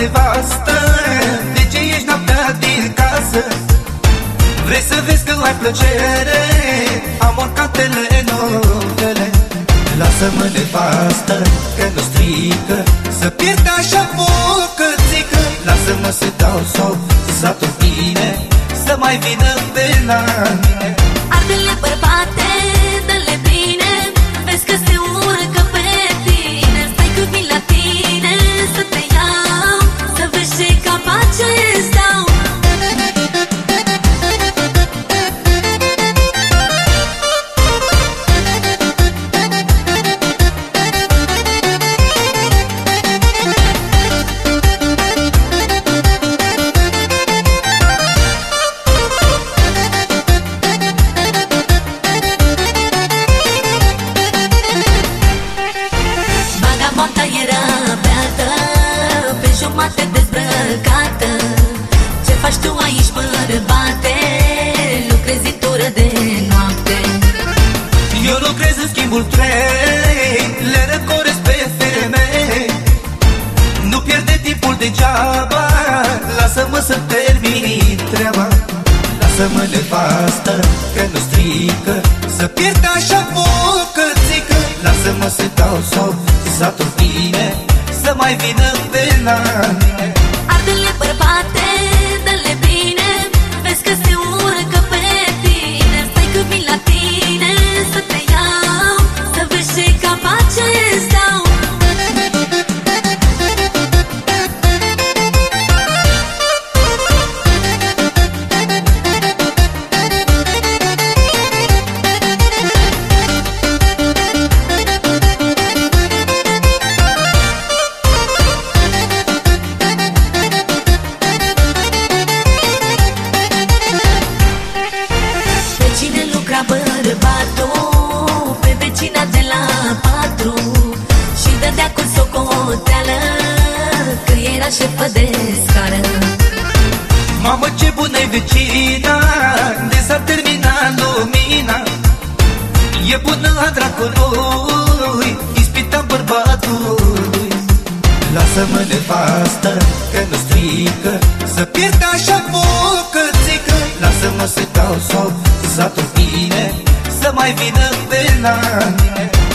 Nevastă De ce ești noaptea din casă? Vrei să vezi că ai plăcere Amor ca telenovele Lasă-mă nevastă că nu strică Să pierd așa bucățică. Lasă-mă să dau sau să bine Să mai vină pe la mine. Ardele bărbate, dă-le bine schimbul trei Le răcoresc pe femei Nu pierde timpul degeaba Lasă-mă să termin treaba. Lasă-mă nevastă că nu strică Să pierd așa bucățică Lasă-mă să dau sau să bine Să mai vină pe la mine șefă de scară. Mamă ce bună-i vecina De s-a terminat lumina. E bună a dracului Ispita bărbatului. Lasă-mă nevastă Că nu strică Să pierd așa bucățică Lasă-mă să dau sau Să bine Să mai vină pe la mine